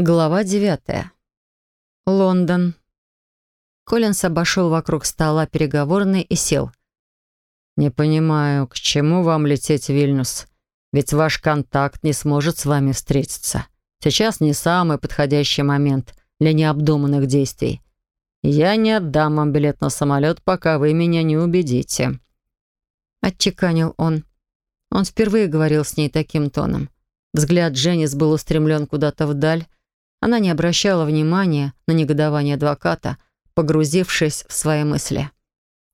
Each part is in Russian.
Глава девятая. Лондон. Коллинс обошел вокруг стола переговорный и сел. «Не понимаю, к чему вам лететь в Вильнюс? Ведь ваш контакт не сможет с вами встретиться. Сейчас не самый подходящий момент для необдуманных действий. Я не отдам вам билет на самолет, пока вы меня не убедите». Отчеканил он. Он впервые говорил с ней таким тоном. Взгляд Дженнис был устремлен куда-то вдаль, она не обращала внимания на негодование адвоката, погрузившись в свои мысли.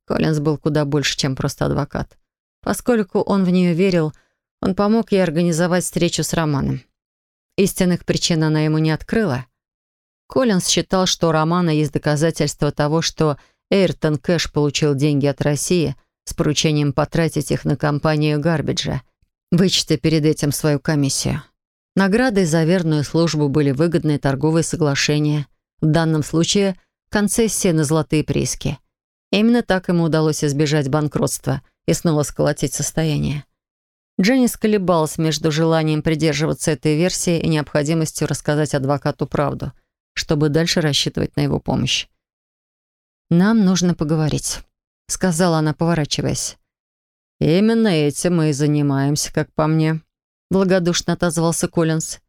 Коллинз был куда больше, чем просто адвокат. Поскольку он в нее верил, он помог ей организовать встречу с Романом. Истинных причин она ему не открыла. Коллинз считал, что у Романа есть доказательства того, что Эйртон Кэш получил деньги от России с поручением потратить их на компанию Гарбиджа, вычтя перед этим свою комиссию. Наградой за верную службу были выгодные торговые соглашения, в данном случае концессия на золотые прииски. Именно так ему удалось избежать банкротства и снова сколотить состояние. Дженни сколебалась между желанием придерживаться этой версии и необходимостью рассказать адвокату правду, чтобы дальше рассчитывать на его помощь. «Нам нужно поговорить», — сказала она, поворачиваясь. «Именно этим мы и занимаемся, как по мне», благодушно отозвался Коллинз.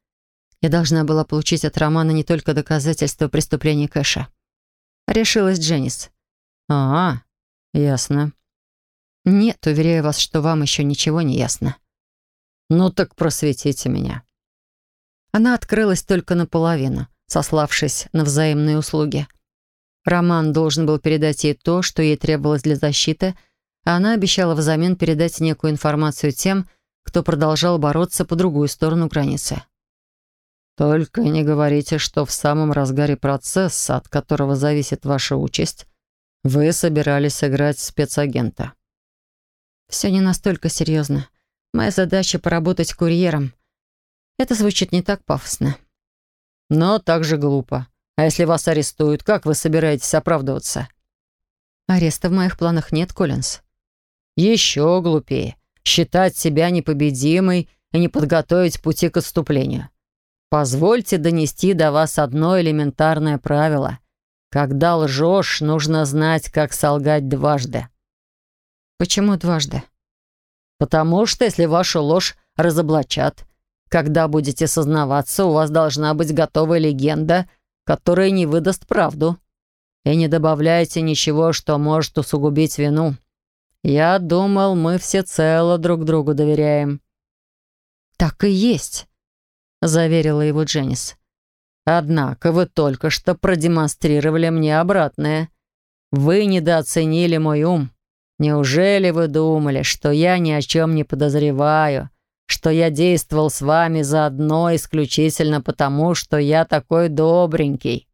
Я должна была получить от Романа не только доказательства преступления Кэша. Решилась Дженнис. «А, ясно». «Нет, уверяю вас, что вам еще ничего не ясно». «Ну так просветите меня». Она открылась только наполовину, сославшись на взаимные услуги. Роман должен был передать ей то, что ей требовалось для защиты, а она обещала взамен передать некую информацию тем, кто продолжал бороться по другую сторону границы. «Только не говорите, что в самом разгаре процесса, от которого зависит ваша участь, вы собирались играть спецагента». «Все не настолько серьезно. Моя задача — поработать курьером. Это звучит не так пафосно». «Но также глупо. А если вас арестуют, как вы собираетесь оправдываться?» «Ареста в моих планах нет, Коллинз». «Еще глупее считать себя непобедимой и не подготовить пути к отступлению. Позвольте донести до вас одно элементарное правило. Когда лжешь, нужно знать, как солгать дважды. Почему дважды? Потому что, если вашу ложь разоблачат, когда будете сознаваться, у вас должна быть готовая легенда, которая не выдаст правду. И не добавляйте ничего, что может усугубить вину. «Я думал, мы всецело друг другу доверяем». «Так и есть», — заверила его Дженнис. «Однако вы только что продемонстрировали мне обратное. Вы недооценили мой ум. Неужели вы думали, что я ни о чем не подозреваю, что я действовал с вами заодно исключительно потому, что я такой добренький?»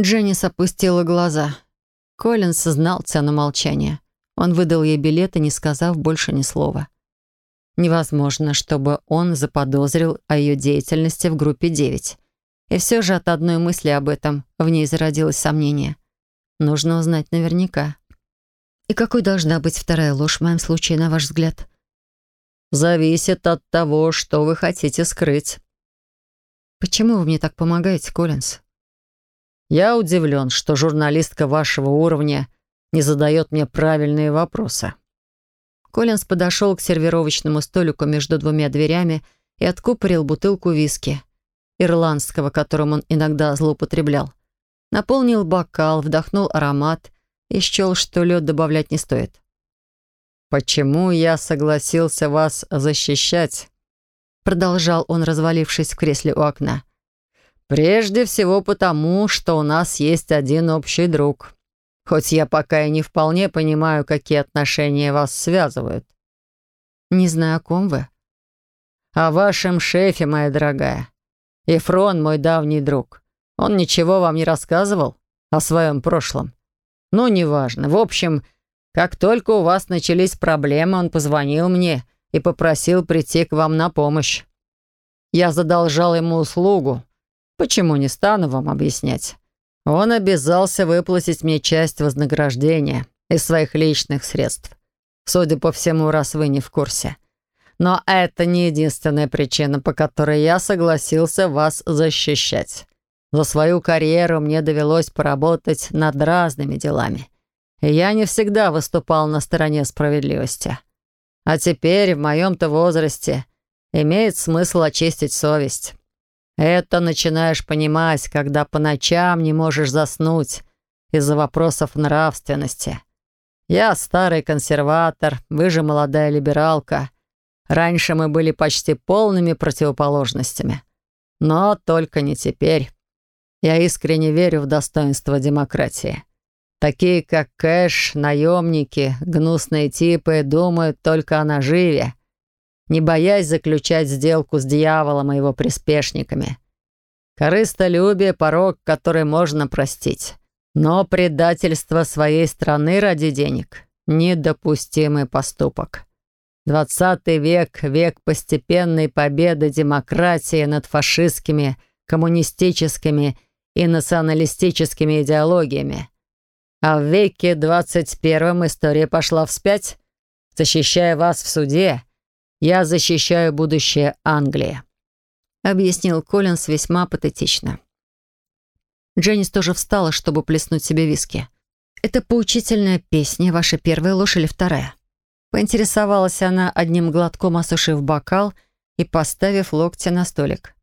Дженнис опустила глаза. Коллинс знал цену молчания. Он выдал ей билеты, не сказав больше ни слова. Невозможно, чтобы он заподозрил о ее деятельности в группе 9. И все же от одной мысли об этом в ней зародилось сомнение. Нужно узнать наверняка. И какой должна быть вторая ложь в моем случае, на ваш взгляд? Зависит от того, что вы хотите скрыть. Почему вы мне так помогаете, Коллинз? Я удивлен, что журналистка вашего уровня — не задает мне правильные вопросы». Коллинз подошел к сервировочному столику между двумя дверями и откупорил бутылку виски, ирландского, которым он иногда злоупотреблял. Наполнил бокал, вдохнул аромат и счел, что лед добавлять не стоит. «Почему я согласился вас защищать?» Продолжал он, развалившись в кресле у окна. «Прежде всего потому, что у нас есть один общий друг. Хоть я пока и не вполне понимаю, какие отношения вас связывают. Не знаю, о ком вы. О вашем шефе, моя дорогая. Ефрон, мой давний друг. Он ничего вам не рассказывал о своем прошлом? Ну, неважно. В общем, как только у вас начались проблемы, он позвонил мне и попросил прийти к вам на помощь. Я задолжал ему услугу. Почему не стану вам объяснять? Он обязался выплатить мне часть вознаграждения из своих личных средств. Судя по всему, раз вы не в курсе. Но это не единственная причина, по которой я согласился вас защищать. За свою карьеру мне довелось поработать над разными делами. И я не всегда выступал на стороне справедливости. А теперь, в моем-то возрасте, имеет смысл очистить совесть. Это начинаешь понимать, когда по ночам не можешь заснуть из-за вопросов нравственности. Я старый консерватор, вы же молодая либералка. Раньше мы были почти полными противоположностями. Но только не теперь. Я искренне верю в достоинство демократии. Такие, как Кэш, наемники, гнусные типы, думают только о наживе не боясь заключать сделку с дьяволом и его приспешниками. Корыстолюбие — порог, который можно простить. Но предательство своей страны ради денег — недопустимый поступок. Двадцатый век — век постепенной победы демократии над фашистскими, коммунистическими и националистическими идеологиями. А в веке двадцать первом история пошла вспять, защищая вас в суде — «Я защищаю будущее Англии», — объяснил Коллинс весьма патетично. Дженнис тоже встала, чтобы плеснуть себе виски. «Это поучительная песня, ваша первая ложь или вторая?» Поинтересовалась она одним глотком, осушив бокал и поставив локти на столик.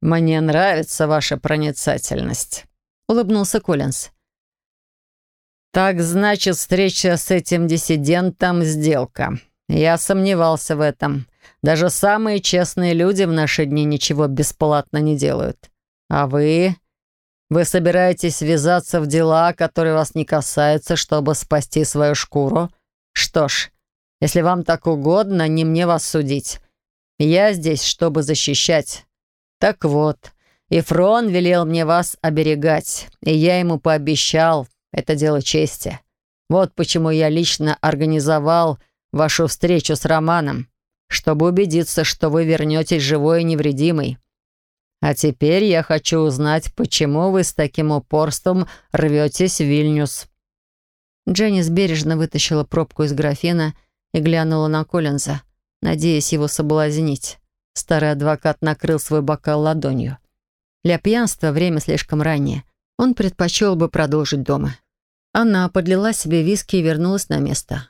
«Мне нравится ваша проницательность», — улыбнулся Коллинз. «Так значит, встреча с этим диссидентом — сделка. Я сомневался в этом. Даже самые честные люди в наши дни ничего бесплатно не делают. А вы... Вы собираетесь ввязаться в дела, которые вас не касаются, чтобы спасти свою шкуру? Что ж, если вам так угодно, не мне вас судить. Я здесь, чтобы защищать. Так вот, Ифрон велел мне вас оберегать, и я ему пообещал, это дело чести. Вот почему я лично организовал вашу встречу с Романом, чтобы убедиться, что вы вернетесь живой и невредимый. А теперь я хочу узнать, почему вы с таким упорством рветесь в Вильнюс». Дженнис бережно вытащила пробку из графина и глянула на Коллинза, надеясь его соблазнить. Старый адвокат накрыл свой бокал ладонью. Для пьянства время слишком раннее. Он предпочел бы продолжить дома. Она подлила себе виски и вернулась на место.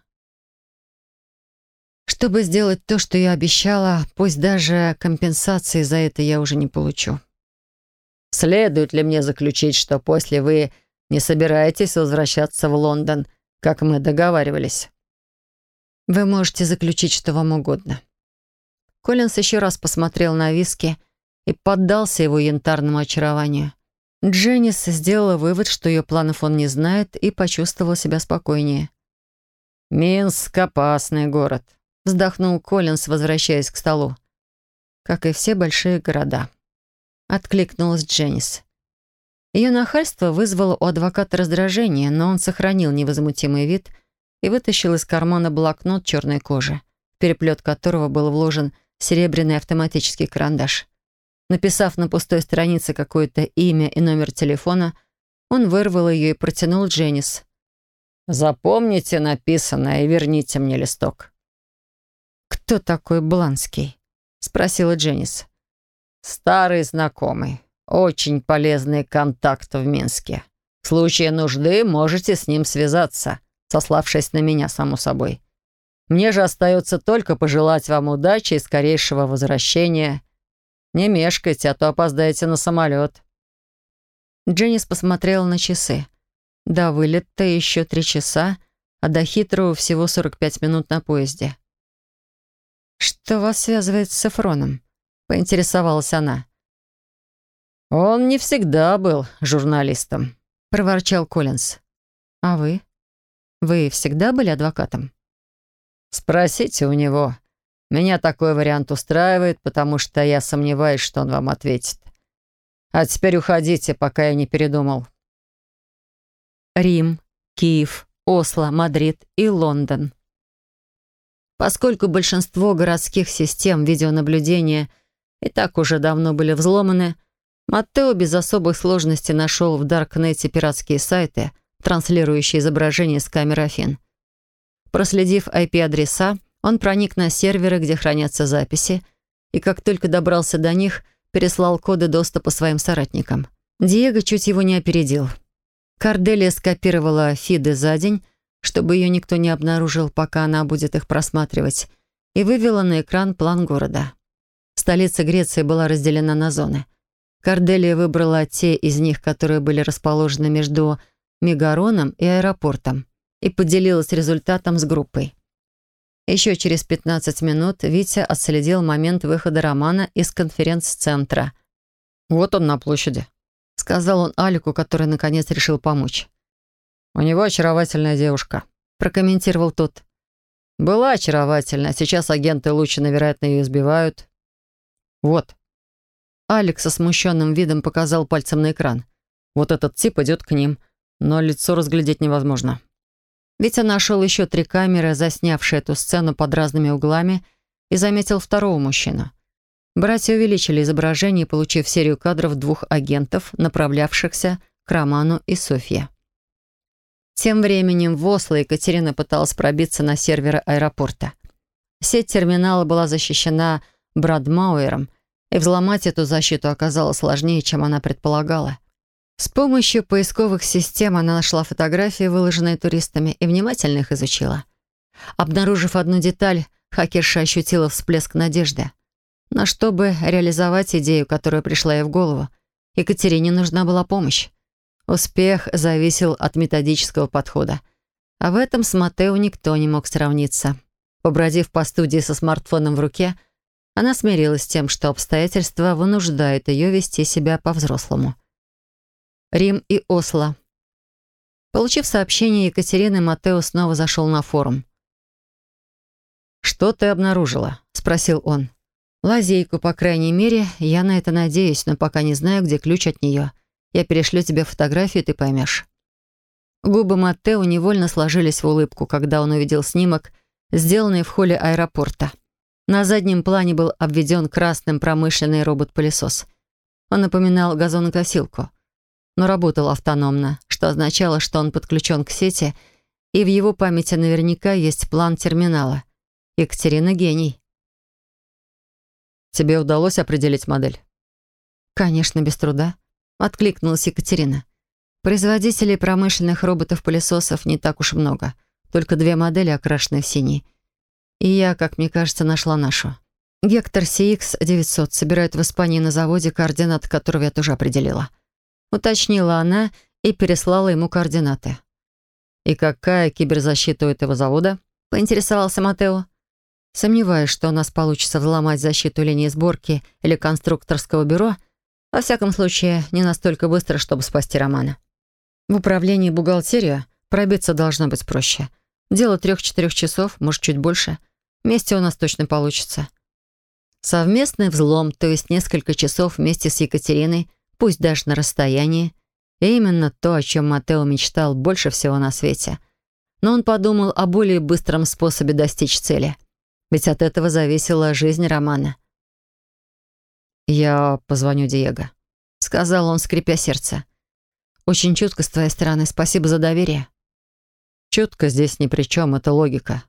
Чтобы сделать то, что я обещала, пусть даже компенсации за это я уже не получу. Следует ли мне заключить, что после вы не собираетесь возвращаться в Лондон, как мы договаривались? Вы можете заключить, что вам угодно. Коллинс еще раз посмотрел на виски и поддался его янтарному очарованию. Дженнис сделала вывод, что ее планов он не знает, и почувствовала себя спокойнее. «Минск — опасный город», вздохнул Коллинс, возвращаясь к столу. Как и все большие города. Откликнулась Дженнис. Ее нахальство вызвало у адвоката раздражение, но он сохранил невозмутимый вид и вытащил из кармана блокнот черной кожи, в переплет которого был вложен серебряный автоматический карандаш. Написав на пустой странице какое-то имя и номер телефона, он вырвал ее и протянул Дженнис. «Запомните написанное и верните мне листок». «Кто такой Бланский?» — спросила Дженнис. «Старый знакомый. Очень полезный контакт в Минске. В случае нужды можете с ним связаться, сославшись на меня, само собой. Мне же остается только пожелать вам удачи и скорейшего возвращения. Не мешкайте, а то опоздаете на самолет». Дженнис посмотрела на часы. До вылета еще три часа, а до хитрого всего 45 минут на поезде. «Что вас связывает с Сафроном?» — поинтересовалась она. «Он не всегда был журналистом», — проворчал Коллинз. «А вы? Вы всегда были адвокатом?» «Спросите у него. Меня такой вариант устраивает, потому что я сомневаюсь, что он вам ответит. А теперь уходите, пока я не передумал». Рим, Киев, Осло, Мадрид и Лондон. Поскольку большинство городских систем видеонаблюдения и так уже давно были взломаны, Маттео без особых сложностей нашел в Даркнете пиратские сайты, транслирующие изображения с камер Афин. Проследив IP-адреса, он проник на серверы, где хранятся записи, и как только добрался до них, переслал коды доступа своим соратникам. Диего чуть его не опередил. Карделия скопировала фиды за день, чтобы ее никто не обнаружил, пока она будет их просматривать, и вывела на экран план города. Столица Греции была разделена на зоны. Карделия выбрала те из них, которые были расположены между Мегароном и аэропортом, и поделилась результатом с группой. Еще через 15 минут Витя отследил момент выхода Романа из конференц-центра. «Вот он на площади», — сказал он Алику, который наконец решил помочь. «У него очаровательная девушка», — прокомментировал тот. «Была очаровательна, сейчас агенты Лучина, вероятно, ее избивают». «Вот». Алекс со смущенным видом показал пальцем на экран. «Вот этот тип идет к ним, но лицо разглядеть невозможно». Витя нашел еще три камеры, заснявшие эту сцену под разными углами, и заметил второго мужчину. Братья увеличили изображение, получив серию кадров двух агентов, направлявшихся к Роману и Софье. Тем временем в Осло Екатерина пыталась пробиться на серверы аэропорта. Сеть терминала была защищена Брадмауэром, и взломать эту защиту оказалось сложнее, чем она предполагала. С помощью поисковых систем она нашла фотографии, выложенные туристами, и внимательно их изучила. Обнаружив одну деталь, хакерша ощутила всплеск надежды. Но чтобы реализовать идею, которая пришла ей в голову, Екатерине нужна была помощь. Успех зависел от методического подхода. А в этом с Матео никто не мог сравниться. Побродив по студии со смартфоном в руке, она смирилась с тем, что обстоятельства вынуждают ее вести себя по-взрослому. Рим и Осло. Получив сообщение Екатерины, Матео снова зашел на форум. «Что ты обнаружила?» — спросил он. «Лазейку, по крайней мере, я на это надеюсь, но пока не знаю, где ключ от нее. Я перешлю тебе фотографию, ты поймешь». Губы Маттео невольно сложились в улыбку, когда он увидел снимок, сделанный в холле аэропорта. На заднем плане был обведен красным промышленный робот-пылесос. Он напоминал газонокосилку но работал автономно, что означало, что он подключен к сети, и в его памяти наверняка есть план терминала. Екатерина гений. «Тебе удалось определить модель?» «Конечно, без труда», — откликнулась Екатерина. «Производителей промышленных роботов-пылесосов не так уж много, только две модели, окрашенные в синий. И я, как мне кажется, нашла нашу. Гектор CX-900 собирают в Испании на заводе, координаты которого я тоже определила» уточнила она и переслала ему координаты. «И какая киберзащита у этого завода?» — поинтересовался Матео. «Сомневаюсь, что у нас получится взломать защиту линии сборки или конструкторского бюро, во всяком случае, не настолько быстро, чтобы спасти Романа. В управлении бухгалтерия пробиться должно быть проще. Дело трех-четырех часов, может, чуть больше. Вместе у нас точно получится». Совместный взлом, то есть несколько часов вместе с Екатериной, пусть даже на расстоянии. И именно то, о чем Матео мечтал больше всего на свете. Но он подумал о более быстром способе достичь цели. Ведь от этого зависела жизнь Романа. «Я позвоню Диего», — сказал он, скрипя сердце. «Очень чутко с твоей стороны. Спасибо за доверие». «Чутко здесь ни при чем, это логика.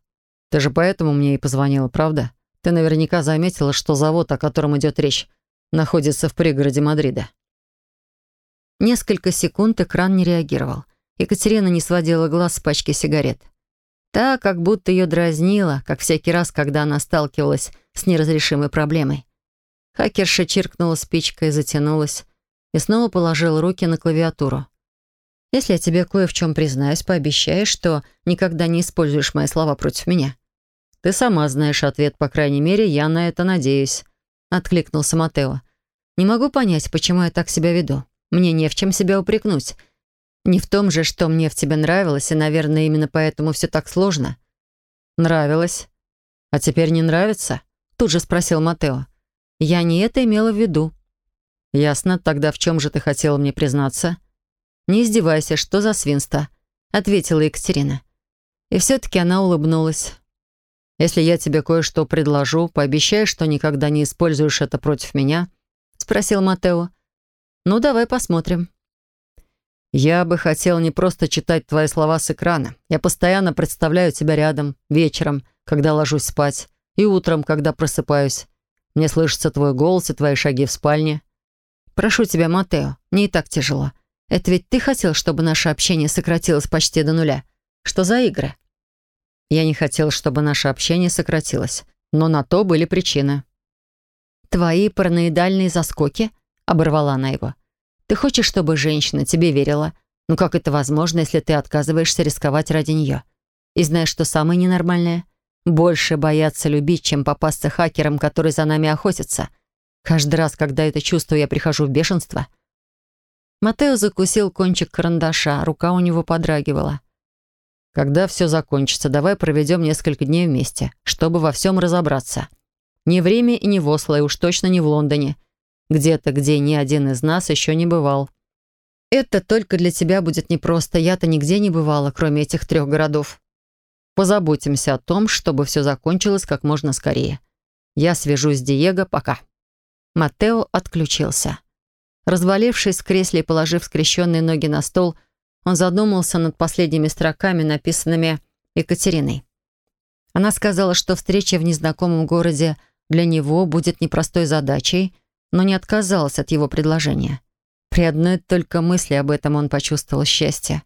Ты же поэтому мне и позвонила, правда? Ты наверняка заметила, что завод, о котором идет речь, находится в пригороде Мадрида». Несколько секунд экран не реагировал. Екатерина не сводила глаз с пачки сигарет. Та как будто ее дразнила, как всякий раз, когда она сталкивалась с неразрешимой проблемой. Хакерша чиркнула спичкой, затянулась и снова положила руки на клавиатуру. «Если я тебе кое в чем признаюсь, пообещаешь, что никогда не используешь мои слова против меня». «Ты сама знаешь ответ, по крайней мере, я на это надеюсь», — откликнулся Матео. «Не могу понять, почему я так себя веду. Мне не в чем себя упрекнуть. Не в том же, что мне в тебе нравилось, и, наверное, именно поэтому все так сложно». «Нравилось. А теперь не нравится?» Тут же спросил Матео. «Я не это имела в виду». «Ясно. Тогда в чем же ты хотела мне признаться?» «Не издевайся, что за свинство?» ответила Екатерина. И все-таки она улыбнулась. «Если я тебе кое-что предложу, пообещай, что никогда не используешь это против меня?» спросил Матео. Ну, давай посмотрим. Я бы хотел не просто читать твои слова с экрана. Я постоянно представляю тебя рядом, вечером, когда ложусь спать, и утром, когда просыпаюсь. Мне слышится твой голос и твои шаги в спальне. Прошу тебя, Матео, не и так тяжело. Это ведь ты хотел, чтобы наше общение сократилось почти до нуля. Что за игры? Я не хотел, чтобы наше общение сократилось, но на то были причины. Твои параноидальные заскоки? Оборвала она его. Ты хочешь, чтобы женщина тебе верила? Ну как это возможно, если ты отказываешься рисковать ради нее? И знаешь, что самое ненормальное? Больше бояться любить, чем попасться хакером, который за нами охотится. Каждый раз, когда это чувствую, я прихожу в бешенство. Матео закусил кончик карандаша, рука у него подрагивала. «Когда все закончится, давай проведем несколько дней вместе, чтобы во всем разобраться. Не в Риме и не в Осло, и уж точно не в Лондоне. Где-то, где ни один из нас еще не бывал». «Это только для тебя будет непросто. Я-то нигде не бывала, кроме этих трех городов». «Позаботимся о том, чтобы все закончилось как можно скорее. Я свяжусь с Диего. Пока». Матео отключился. Развалившись в кресле и положив скрещенные ноги на стол, он задумался над последними строками, написанными Екатериной. Она сказала, что встреча в незнакомом городе для него будет непростой задачей, но не отказалась от его предложения. При одной только мысли об этом он почувствовал счастье.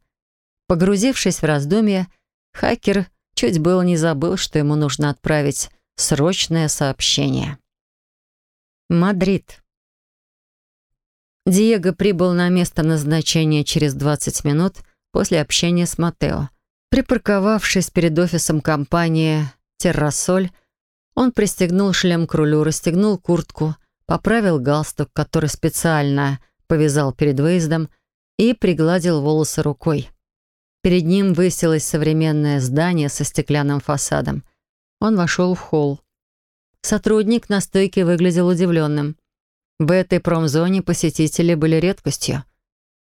Погрузившись в раздумья, хакер чуть было не забыл, что ему нужно отправить срочное сообщение. Мадрид. Диего прибыл на место назначения через 20 минут после общения с Матео. Припарковавшись перед офисом компании «Террасоль», он пристегнул шлем к рулю, расстегнул куртку, поправил галстук, который специально повязал перед выездом, и пригладил волосы рукой. Перед ним высилось современное здание со стеклянным фасадом. Он вошел в холл. Сотрудник на стойке выглядел удивленным. В этой промзоне посетители были редкостью.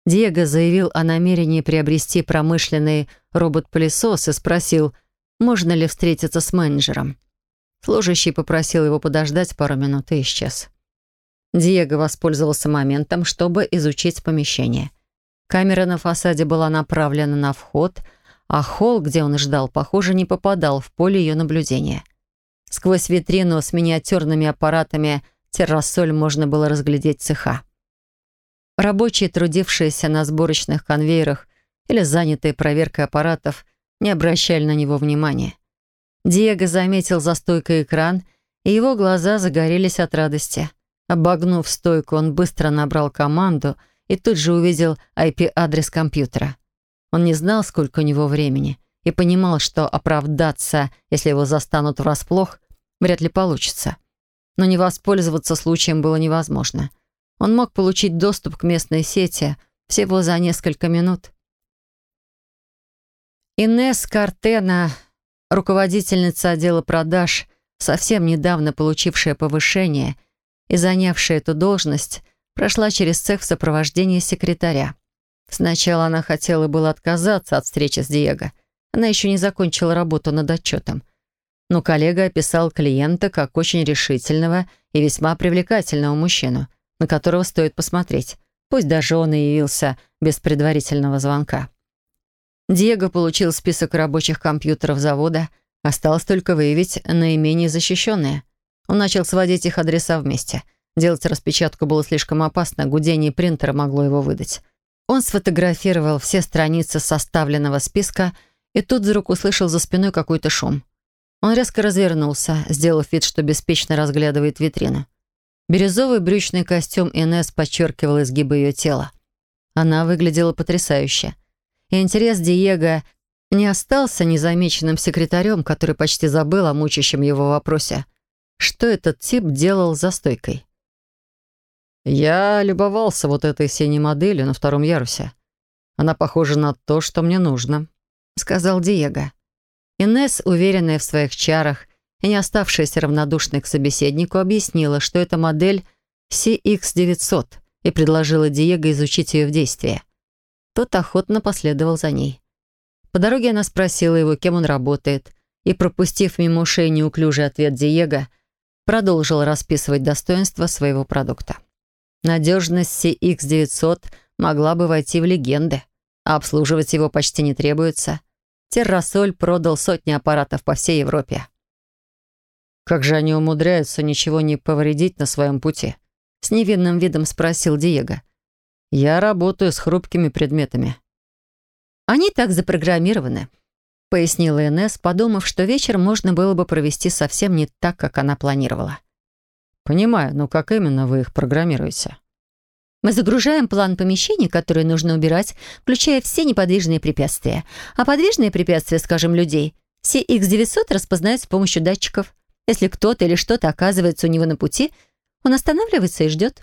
Диего заявил о намерении приобрести промышленный робот-пылесос и спросил, можно ли встретиться с менеджером. Служащий попросил его подождать пару минут и исчез. Диего воспользовался моментом, чтобы изучить помещение. Камера на фасаде была направлена на вход, а холл, где он ждал, похоже, не попадал в поле ее наблюдения. Сквозь витрину с миниатюрными аппаратами террасоль можно было разглядеть цеха. Рабочие, трудившиеся на сборочных конвейерах или занятые проверкой аппаратов, не обращали на него внимания. Диего заметил за стойкой экран, и его глаза загорелись от радости. Обогнув стойку, он быстро набрал команду и тут же увидел IP-адрес компьютера. Он не знал, сколько у него времени — и понимал, что оправдаться, если его застанут врасплох, вряд ли получится. Но не воспользоваться случаем было невозможно. Он мог получить доступ к местной сети всего за несколько минут. Инесс Картена, руководительница отдела продаж, совсем недавно получившая повышение и занявшая эту должность, прошла через цех в сопровождении секретаря. Сначала она хотела было отказаться от встречи с Диего — она еще не закончила работу над отчетом. Но коллега описал клиента как очень решительного и весьма привлекательного мужчину, на которого стоит посмотреть, пусть даже он и явился без предварительного звонка. Диего получил список рабочих компьютеров завода, осталось только выявить наименее защищенные. Он начал сводить их адреса вместе. Делать распечатку было слишком опасно, гудение принтера могло его выдать. Он сфотографировал все страницы составленного списка — и тут вдруг услышал за спиной какой-то шум. Он резко развернулся, сделав вид, что беспечно разглядывает витрину. Бирюзовый брючный костюм Инесс подчеркивал изгибы ее тела. Она выглядела потрясающе. И интерес Диего не остался незамеченным секретарем, который почти забыл о мучащем его вопросе. Что этот тип делал за стойкой? «Я любовался вот этой синей моделью на втором ярусе. Она похожа на то, что мне нужно», сказал Диего. Инесс, уверенная в своих чарах и не оставшаяся равнодушной к собеседнику, объяснила, что это модель CX-900 и предложила Диего изучить ее в действии. Тот охотно последовал за ней. По дороге она спросила его, кем он работает, и, пропустив мимо ушей неуклюжий ответ Диего, продолжила расписывать достоинства своего продукта. Надежность CX-900 могла бы войти в легенды, а обслуживать его почти не требуется. Террасоль продал сотни аппаратов по всей Европе. Как же они умудряются ничего не повредить на своем пути? С невинным видом спросил Диего. Я работаю с хрупкими предметами. Они так запрограммированы, пояснила Инесс, подумав, что вечер можно было бы провести совсем не так, как она планировала. Понимаю, но как именно вы их программируете? Мы загружаем план помещений, которые нужно убирать, включая все неподвижные препятствия. А подвижные препятствия, скажем, людей, CX-900 распознают с помощью датчиков. Если кто-то или что-то оказывается у него на пути, он останавливается и ждет.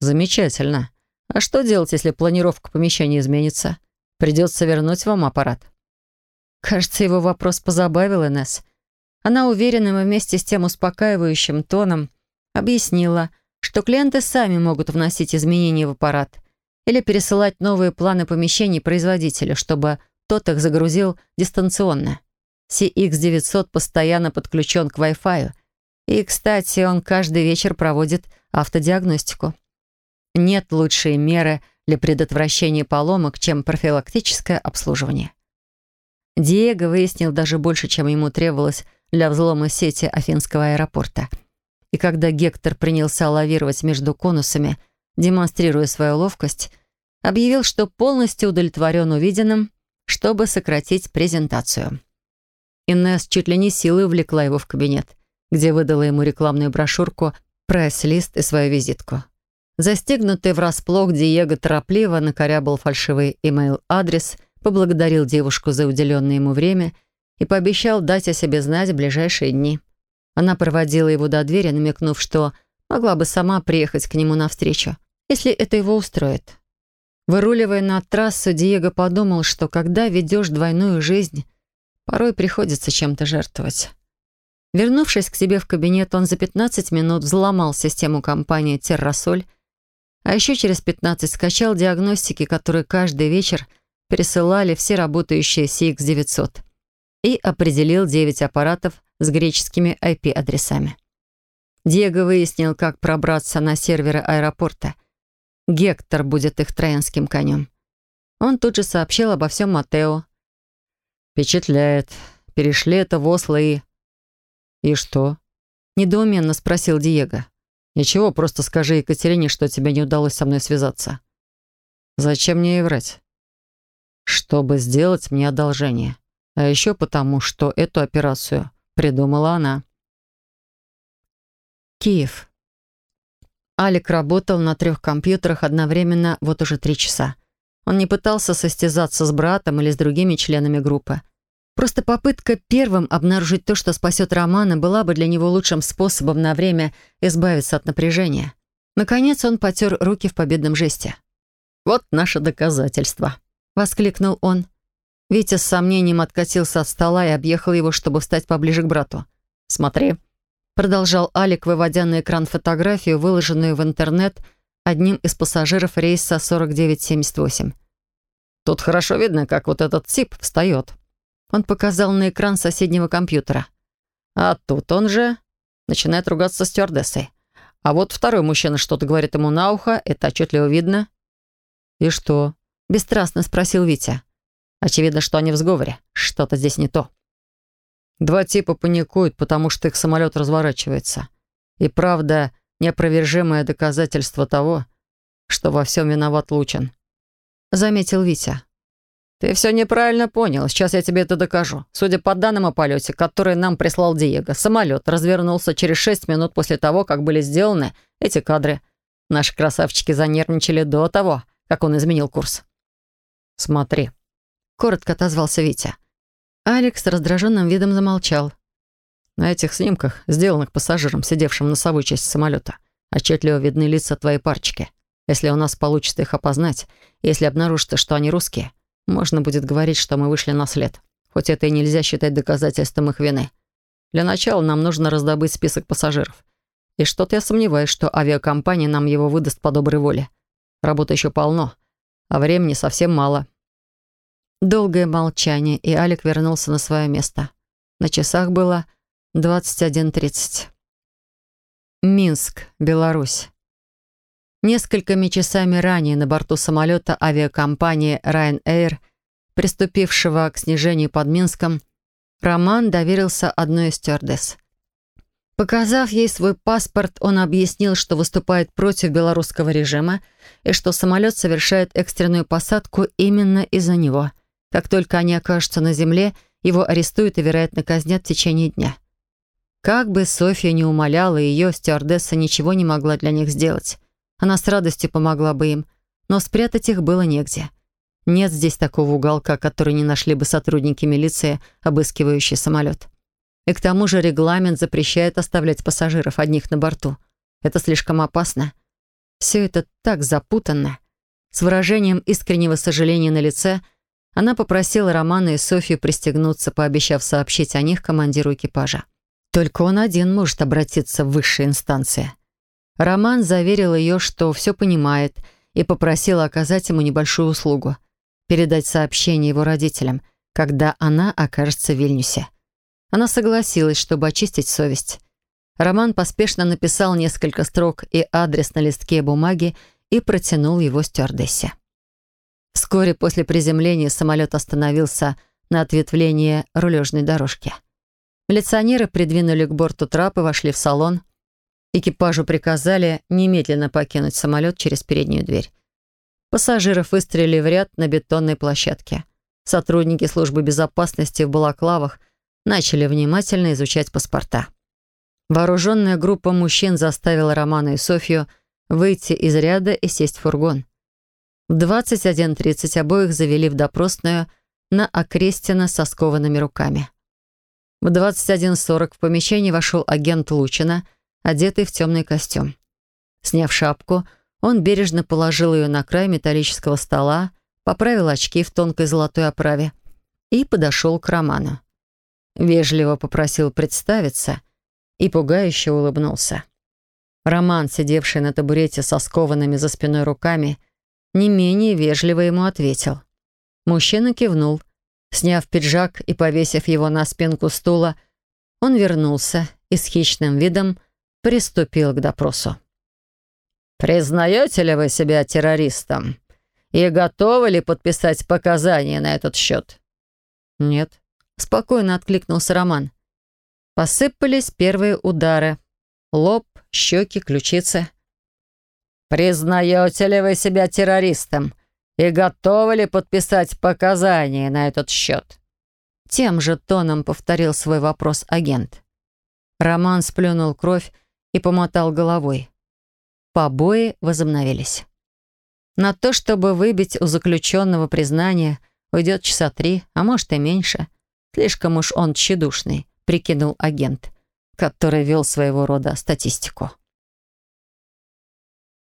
Замечательно. А что делать, если планировка помещения изменится? Придется вернуть вам аппарат. Кажется, его вопрос позабавил Инесс. Она уверенным и вместе с тем успокаивающим тоном объяснила, что клиенты сами могут вносить изменения в аппарат или пересылать новые планы помещений производителю, чтобы тот их загрузил дистанционно. CX900 постоянно подключен к Wi-Fi. И, кстати, он каждый вечер проводит автодиагностику. Нет лучшей меры для предотвращения поломок, чем профилактическое обслуживание. Диего выяснил даже больше, чем ему требовалось для взлома сети Афинского аэропорта. И когда Гектор принялся лавировать между конусами, демонстрируя свою ловкость, объявил, что полностью удовлетворен увиденным, чтобы сократить презентацию. Инесс чуть ли не силой увлекла его в кабинет, где выдала ему рекламную брошюрку, прайс-лист и свою визитку. Застегнутый врасплох, Диего торопливо накорябал фальшивый имейл-адрес, поблагодарил девушку за уделенное ему время и пообещал дать о себе знать в ближайшие дни. Она проводила его до двери, намекнув, что могла бы сама приехать к нему навстречу, если это его устроит. Выруливая на трассу, Диего подумал, что когда ведешь двойную жизнь, Порой приходится чем-то жертвовать. Вернувшись к себе в кабинет, он за 15 минут взломал систему компании «Террасоль», а еще через 15 скачал диагностики, которые каждый вечер пересылали все работающие CX-900 и определил 9 аппаратов с греческими IP-адресами. Диего выяснил, как пробраться на серверы аэропорта. Гектор будет их троянским конем. Он тут же сообщил обо всем Матео, «Впечатляет. Перешли это в Осло и...» «И что?» — недоуменно спросил Диего. «Ничего, просто скажи Екатерине, что тебе не удалось со мной связаться». «Зачем мне ей врать?» «Чтобы сделать мне одолжение. А еще потому, что эту операцию придумала она». Киев. Алик работал на трех компьютерах одновременно вот уже три часа. Он не пытался состязаться с братом или с другими членами группы. Просто попытка первым обнаружить то, что спасет Романа, была бы для него лучшим способом на время избавиться от напряжения. Наконец он потер руки в победном жесте. «Вот наше доказательство», — воскликнул он. Витя с сомнением откатился от стола и объехал его, чтобы встать поближе к брату. «Смотри», — продолжал Алик, выводя на экран фотографию, выложенную в интернет — одним из пассажиров рейса 4978. «Тут хорошо видно, как вот этот тип встает». Он показал на экран соседнего компьютера. А тут он же начинает ругаться с стюардессой. А вот второй мужчина что-то говорит ему на ухо, это отчетливо видно. «И что?» — бесстрастно спросил Витя. Очевидно, что они в сговоре. Что-то здесь не то. Два типа паникуют, потому что их самолет разворачивается. И правда, неопровержимое доказательство того, что во всем виноват Лучин», — заметил Витя. «Ты все неправильно понял. Сейчас я тебе это докажу. Судя по данным о полете, который нам прислал Диего, самолет развернулся через шесть минут после того, как были сделаны эти кадры. Наши красавчики занервничали до того, как он изменил курс». «Смотри», — коротко отозвался Витя. Алекс с раздраженным видом замолчал. На этих снимках, сделанных пассажиром, сидевшим в носовой части самолета, отчетливо видны лица твоей парочки. Если у нас получится их опознать, если обнаружится, что они русские, можно будет говорить, что мы вышли на след. Хоть это и нельзя считать доказательством их вины. Для начала нам нужно раздобыть список пассажиров. И что-то я сомневаюсь, что авиакомпания нам его выдаст по доброй воле. Работы еще полно, а времени совсем мало. Долгое молчание, и Алик вернулся на свое место. На часах было 21.30. Минск, Беларусь. Несколькими часами ранее на борту самолета авиакомпании Ryanair, приступившего к снижению под Минском, Роман доверился одной из стюардесс. Показав ей свой паспорт, он объяснил, что выступает против белорусского режима и что самолет совершает экстренную посадку именно из-за него. Как только они окажутся на земле, его арестуют и, вероятно, казнят в течение дня. Как бы Софья не умоляла ее, стюардесса ничего не могла для них сделать. Она с радостью помогла бы им, но спрятать их было негде. Нет здесь такого уголка, который не нашли бы сотрудники милиции, обыскивающие самолет. И к тому же регламент запрещает оставлять пассажиров одних на борту. Это слишком опасно. Все это так запутанно. С выражением искреннего сожаления на лице она попросила Романа и Софью пристегнуться, пообещав сообщить о них командиру экипажа. Только он один может обратиться в высшие инстанции. Роман заверил ее, что все понимает, и попросил оказать ему небольшую услугу — передать сообщение его родителям, когда она окажется в Вильнюсе. Она согласилась, чтобы очистить совесть. Роман поспешно написал несколько строк и адрес на листке бумаги и протянул его стюардессе. Вскоре после приземления самолет остановился на ответвлении рулежной дорожки. Милиционеры придвинули к борту трап и вошли в салон. Экипажу приказали немедленно покинуть самолет через переднюю дверь. Пассажиров выстрелили в ряд на бетонной площадке. Сотрудники службы безопасности в балаклавах начали внимательно изучать паспорта. Вооруженная группа мужчин заставила Романа и Софью выйти из ряда и сесть в фургон. В 21.30 обоих завели в допросную на Окрестина со скованными руками. В 21.40 в помещение вошел агент Лучина, одетый в темный костюм. Сняв шапку, он бережно положил ее на край металлического стола, поправил очки в тонкой золотой оправе и подошел к Роману. Вежливо попросил представиться и пугающе улыбнулся. Роман, сидевший на табурете со скованными за спиной руками, не менее вежливо ему ответил. Мужчина кивнул, Сняв пиджак и повесив его на спинку стула, он вернулся и с хищным видом приступил к допросу. «Признаете ли вы себя террористом? И готовы ли подписать показания на этот счет?» «Нет», — спокойно откликнулся Роман. Посыпались первые удары. Лоб, щеки, ключицы. «Признаете ли вы себя террористом и готовы ли подписать показания на этот счет?» Тем же тоном повторил свой вопрос агент. Роман сплюнул кровь и помотал головой. Побои возобновились. На то, чтобы выбить у заключенного признание, уйдет часа три, а может и меньше. Слишком уж он тщедушный, прикинул агент, который вел своего рода статистику.